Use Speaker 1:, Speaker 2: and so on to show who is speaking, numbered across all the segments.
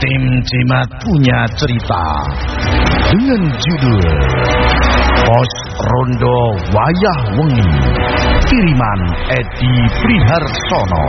Speaker 1: Tim Cimat punya cerita. Dengan judul Pos Rondo Wayah Wengi. Kiriman Edi Priharsono.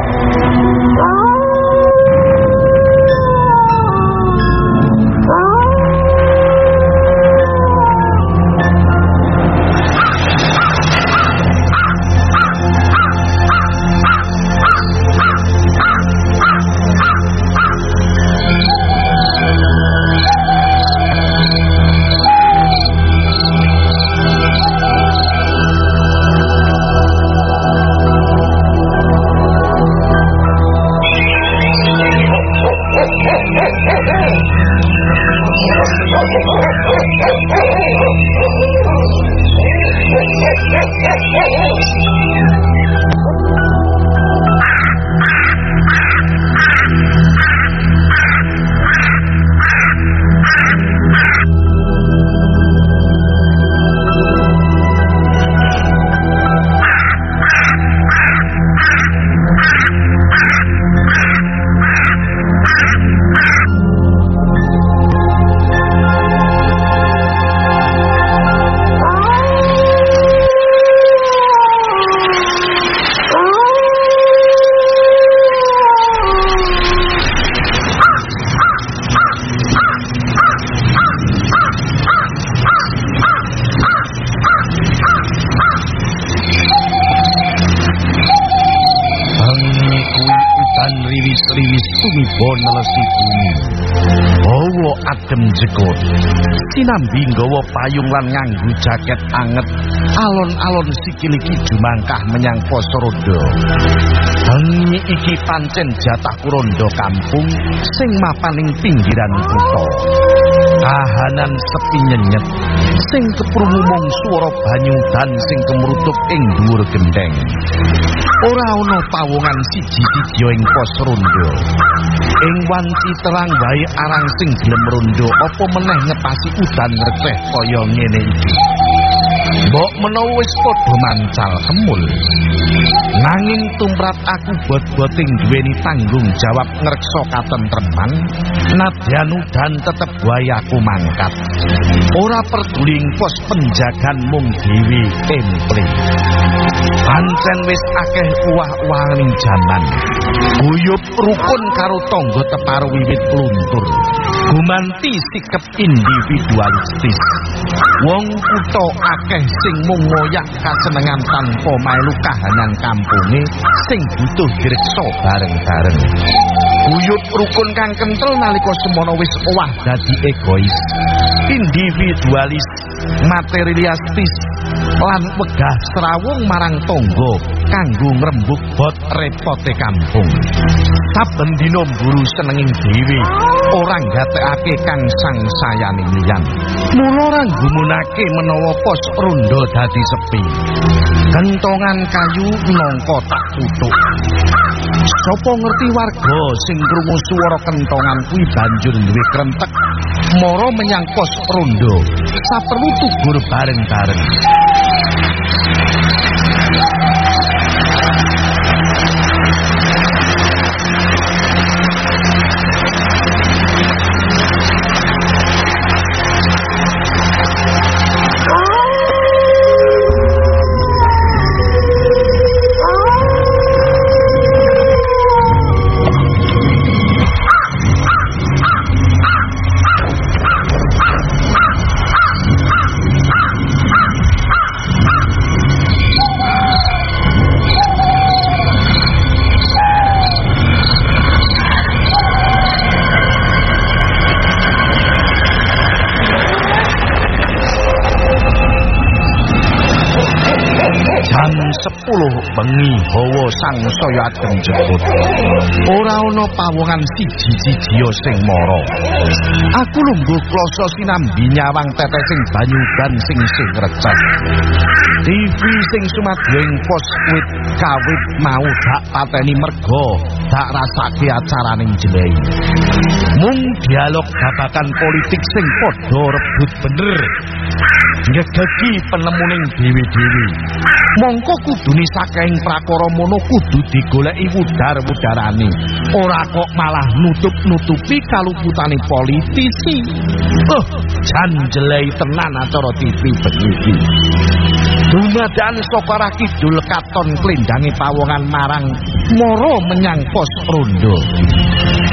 Speaker 1: Udan riwis-riwis tumiba nelesi bumi. Hawa adem jekut. Sinambi nggawa payung lan nganggo jaket anget. Alon-alon sikil iki jumangkah menyang pos roda. Bengi iki pancen jatah rondo kampung sing mapaning pinggiran kutha. Kahanan sepi nyenyet sing keprungu mung swara banyu dan sing kemrutuk ing dhuwur gendeng. Ora ana pawongan siji-siji ing pos rondo. Ing wanci terang wae arang sing gelem rondo apa meneh ngepasi udan ngreceh kaya ngene iki. Mbok menawa wis padha mancal kemul. Nanging tumrap aku bot-boting duweni tanggung jawab ngreksa katentreman, nadyan udan tetep wae aku mangkat. Ora peduli pos penjagan mung dhewe emple. Pancen wis akeh uwah-uwahaning jaman. Guyub rukun karo tangga teparo wiwit luntur. Gumanti sikep individualistis. Wong kutha akeh sing mung ngoyak kasenengan tanpa melu kahanan kampunge sing butuh direksa bareng-bareng. Guyub rukun kang kentel nalika semono wis owah dadi egois. Individualis, materialistis, lan wegah serawung marang tangga kanggo ngrembug bot repote kampung. Saben dina mburu senenging dhewe, ora gatekake kang sangsayane liyan. Mula ora gumunake menawa pos rondo dadi sepi. Kentongan kayu nangka tak tutuk. Sopo ngerti warga sing krungu swara kentongan kuwi banjur duwe krentek mara menyang pos rondo. Saperlu tugur bareng-bareng. Jam 10 bengi hawa sangsaya adem jebut. Ora ana pawongan siji-siji sing mara. Aku lungguh kloso sinambi nyawang tetesing banyu dan sing sing receh. TV sing sumadya ing pos wit kawit mau dak pateni merga dak rasake acaraning jelei. Mung dialog babakan politik sing padha rebut bener. Ngegeki penemuning dewi-dewi. Mongko kudune saking prakara mono kudu digoleki wudar-wudarane. Ora kok malah nutup-nutupi kaluputane politisi. Oh, jan jelei tenan acara TV bengi Dumadan saka arah kidul katon klendange pawongan marang moro menyang pos rondo.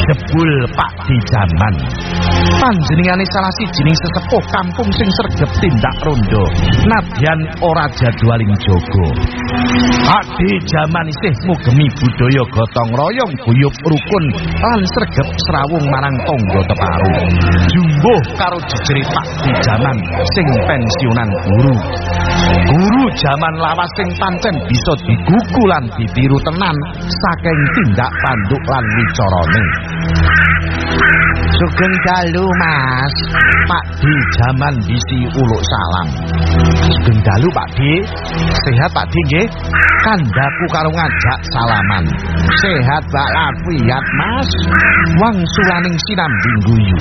Speaker 1: Jebul Pak di jaman. Panjenengane salah sijining sesepuh kampung sing sregep tindak rondo. Nadyan ora jadwaling jogo. Pak di jaman isih mugemi budaya gotong royong guyub rukun lan sregep serawung marang tangga teparu. Jumbuh karo jejere Pak di jaman sing pensiunan guru. Guru jaman lawas sing pancen bisa digugu lan ditiru tenan saking tindak tanduk lan wicarane. Sugeng dalu Mas, Pak Di jaman bisi uluk salam. Sugeng dalu Pak Di, sehat Pak Di nggih? Kandaku karo ngajak salaman. Sehat Pak Lafiat Mas. Wang sulaning sinambing guyu.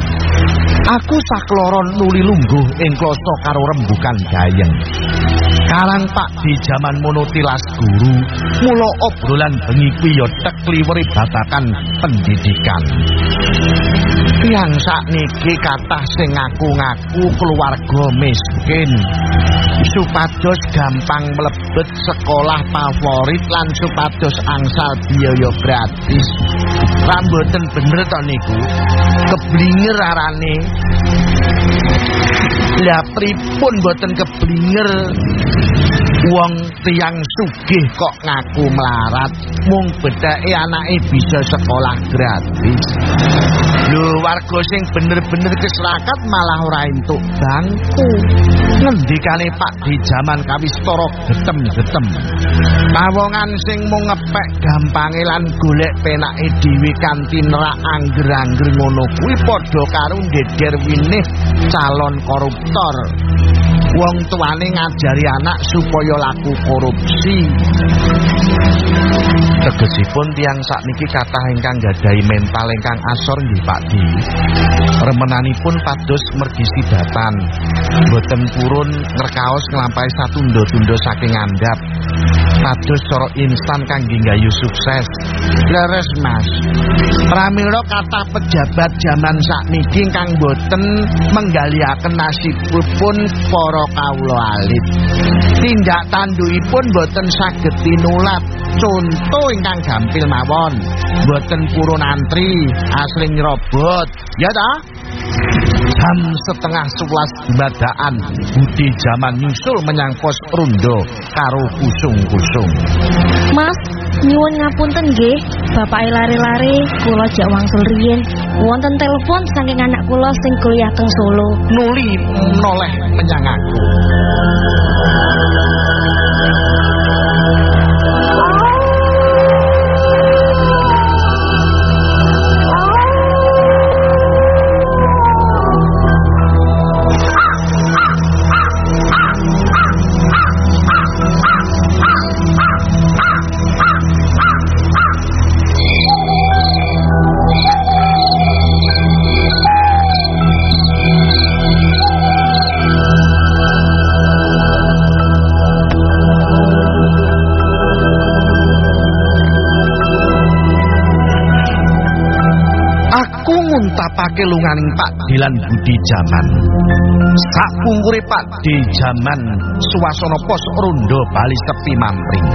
Speaker 1: Aku sakloron nuli lungguh ing kloso karo rembukan gayeng. Karang Pak di jaman monotilas guru, mulo obrolan bengi kuwi ya tekliweri babakan pendidikan. Yang sakniki kathah sing ngaku-ngaku keluarga miskin. Supados gampang mlebet sekolah favorit lan supados angsal biaya gratis. Ramboten bener to niku. Keblinger arane. Lah pripun boten keblinger wong tiyang sugih kok ngaku melarat. Mung bedake anake bisa sekolah gratis. Lho warga sing bener-bener keserakat malah ora entuk bangku. Ngendikane Pak di jaman kawistara getem-getem. Pawongan sing mung ngepek gampange lan golek penake dhewe kanthi nerak angger-angger ngono kuwi padha karo ndeder winih calon koruptor wong tuane ngajari anak supaya laku korupsi tegesipun tiang sakniki kathah ingkang gadhahi mental ingkang asor nggih Pak Di. Remenanipun pados mergi sidatan. Boten purun ngerkaos nglampahi satunda-tunda saking andhap. Pados cara instan kangge gayuh sukses. Leres Mas. Pramila kathah pejabat zaman sakniki ingkang boten menggaliaken nasibipun para kawula alit. Tindak tandukipun boten saged tinulat contoh ingkang gampil mawon boten purun antri asring nyerobot ya ta? Jam setengah sebelas badaan budi zaman nyusul menyang pos rundo karo kusung-kusung.
Speaker 2: Mas, nyuwun ngapunten nggih, bapak lari-lari kula jak wangsul riyin wonten telepon saking anak kula sing kuliah teng Solo.
Speaker 1: nuli noleh menyang Aku nguntapake lunganing Pak Dilan Budi Jaman. Sak pungkure Pak Di Jaman suasana pos rondo Bali sepi mampring.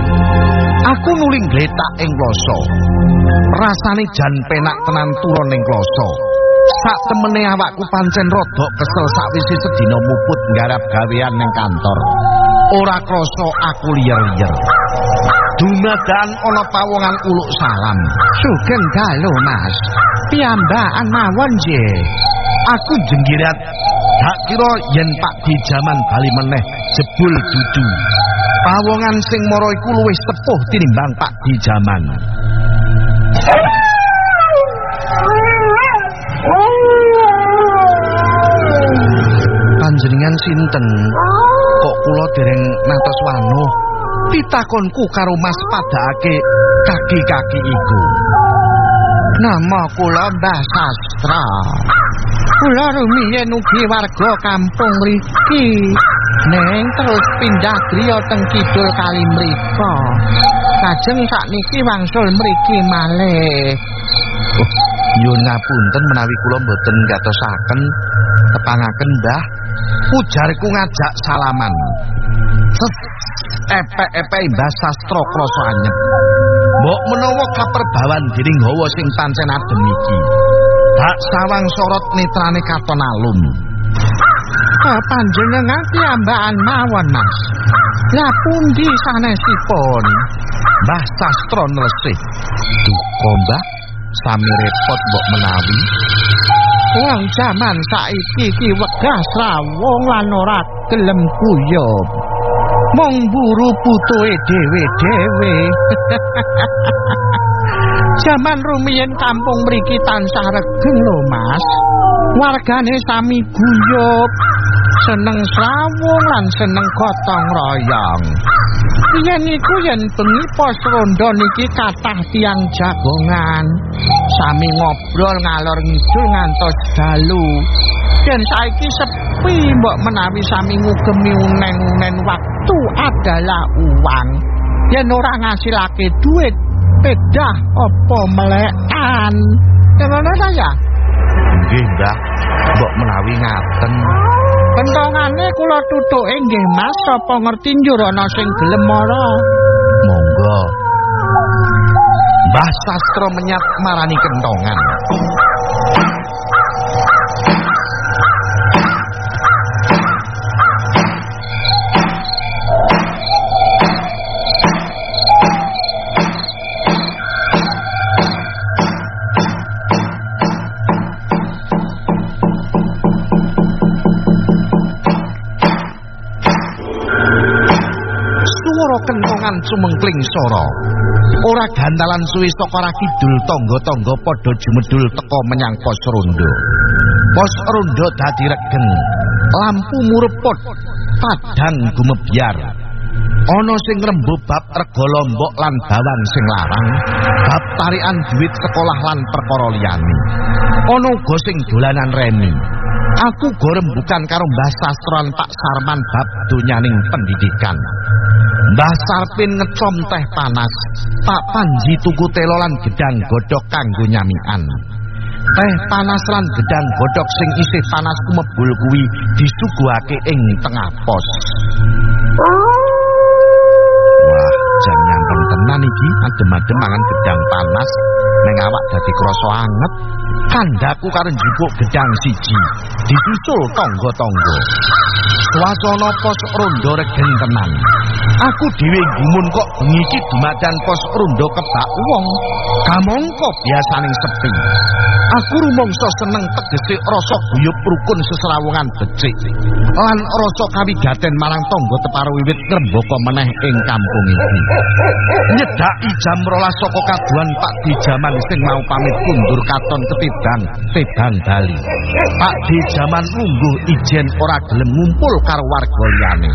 Speaker 1: Aku nuling gletak ing kloso. Rasane jan penak tenan turun ning kloso. Sak temene awakku pancen rodok kesel sakwise sedina muput nggarap gawean ning kantor. Ora krasa aku liyer-liyer. Dumadan ana pawongan uluk salam. Sugeng dalu, Mas. Piyambakan mawon je. Aku jenggirat tak kira yen Pak di jaman bali meneh jebul dudu. Pawongan sing mara iku luwih sepuh tinimbang Pak di jaman. Panjenengan sinten? Kok kula dereng natos wanuh? Pitakonku karo Mas padake kaki-kaki iku. Nama kula Mbah Sastra. Kula rumiyin ugi warga kampung mriki.
Speaker 3: Neng terus pindah griya teng kidul kali mriko. Kajeng sakniki wangsul mriki malih.
Speaker 1: Nyuwun ngapunten menawi kula mboten gatosaken tepangaken Mbah. Ujarku ngajak salaman. Epek-epek Mbah Sastra krasa anyep. Mbok menawa kaperbawan dening hawa sing pancen adem iki. Bak sawang sorot netrane katon alum.
Speaker 3: Ah, panjenengan piyambakan mawon, Mas. Lah pundi sanesipun?
Speaker 1: Mbah Sastra nresih. Duka Mbah, sami repot mbok menawi.
Speaker 3: Wong jaman saiki iki wegah srawung lan ora gelem kuyup. Mung buru putuhe dhewe-dhewe. Jaman rumiyin kampung mriki tansah regeng lho, Mas. Wargane sami guyup, seneng srawung lan seneng gotong royong. Yen iku yen bengi pos rondo niki kathah tiang jagongan. Sami ngobrol ngalor ngidul ngantos dalu. Dan saiki sepi mbok menawi sami ngugemi unen-unen waktu adalah uang. Yen ora ngasilake duit, pedah apa melekan. Ngono ta ya?
Speaker 1: Nggih, Mbah. Mbok menawi ngaten.
Speaker 3: Pentongane kula tutuke nggih Mas, sapa ngerti njur ana sing gelem ora.
Speaker 1: Monggo. Mbah Sastra menyat marani kentongan. Kentongan sumengkling sora. Ora gantalan suwi saka kidul tangga-tangga padha jumedul teka menyang pos rondo. Pos rondo dadi regen. Lampu murepot, padhang gumebyar. Ana sing ngrembug bab rega lombok lan bawan sing larang, bab tarikan duit sekolah lan perkara liyane. Ana uga sing dolanan remi. Aku go rembukan karo Mbah Sastran Pak Sarman bab donyaning pendidikan. Mbah Sarpin ngecom teh panas, Pak Panji tuku telo lan gedang godhog kanggo nyamikan. Teh panas lan gedang godhog sing isih panas kumebul kuwi disuguhake ing tengah pos. Wah, jan nyanteng tenan iki, adem-adem mangan gedang panas, ning awak dadi krasa anget. Kandhaku karo njupuk gedang siji, disusul tangga-tangga. Swasana pos rondo regen tenan. Aku dhewe gumun kok bengi iki dumadan pos rondo kebak wong. Kamangka biasaning sepi. Aku rumangsa seneng tegese rasa guyub rukun sesrawungan becik. Lan rasa kawigaten marang tangga teparo wiwit ngrembaka meneh ing kampung iki. Nyedaki jam 12 saka kaduan Pak di jaman sing mau pamit kundur katon ketibang tebang Bali. Pak di jaman lungguh ijen ora gelem ngumpul karo warga liyane.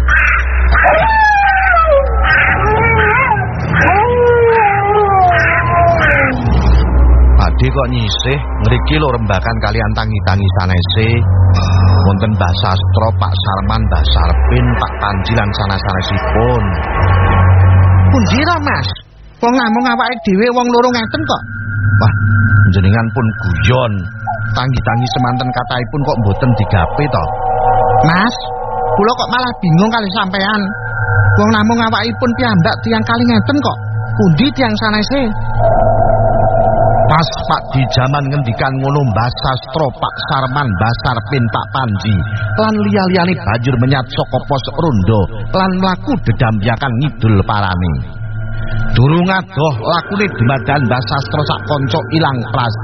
Speaker 1: Pakde kok nyisih ngriki lho rembakan kalian tangi-tangi sanese. Wonten Mbah Sastro, Pak Sarman, Mbah Sarpin, Pak Panji lan sanes-sanesipun.
Speaker 3: Pundi Mas? Wong namung awake dhewe wong loro ngeten kok.
Speaker 1: Wah, jenengan pun guyon. Tangi-tangi semanten kataipun kok mboten digape to.
Speaker 3: Mas, kula kok malah bingung kali sampean. Wong namung awakipun piyambak tiang kali ngeten kok. Pundi tiang sanese?
Speaker 1: Pas Pak di jaman ngendikan ngono Mbah Sastro, Pak Sarman, Mbah Sarpin, Pak Panji, lan liya-liyane banjur menyat saka pos rondo lan mlaku dedambyakan ngidul parane. Durung adoh lakune dumadan Mbah Sastro sak kanca ilang plas.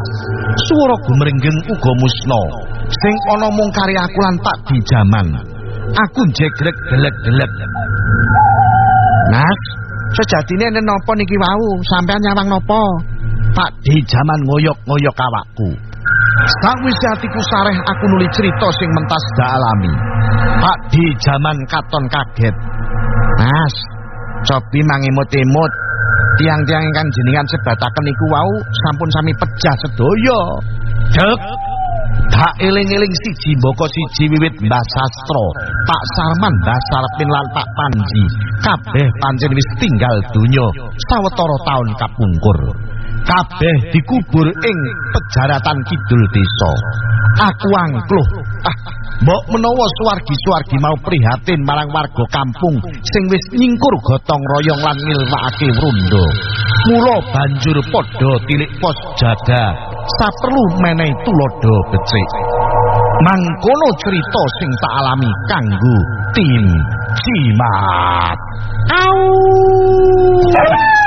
Speaker 1: Swara gumrenggeng uga musna. Sing ana mung karyaku lan Pak di jaman. Aku jegrek gelek-gelek.
Speaker 3: Mas, sejatine napa niki wau? Sampean nyawang napa?
Speaker 1: Pak di jaman ngoyok-ngoyok awakku. Sakwise atiku sareh aku nuli cerita sing mentas da alami. Pak di jaman katon kaget.
Speaker 3: Mas, cobi mangimut-imut. Tiang-tiang ingkang jenengan sebataken iku wau sampun sami pejah sedaya.
Speaker 1: Dek, Tak eling-eling siji mboko siji wiwit Mbah Sastro, Pak Sarman, Mbah Sarpin lan Pak Panji, kabeh pancen wis tinggal donya sawetara taun kapungkur. Kabeh dikubur ing pejaratan kidul desa. Aku angkluh, ah, mbok menawa suwargi-suwargi mau prihatin marang warga kampung sing wis nyingkur gotong royong lan ngilmakake wrundo. Mula banjur padha tilik pos jaga saperlu menehi tulodo becik. Mangkono cerita sing tak alami kanggo tim Cimat.
Speaker 2: Au!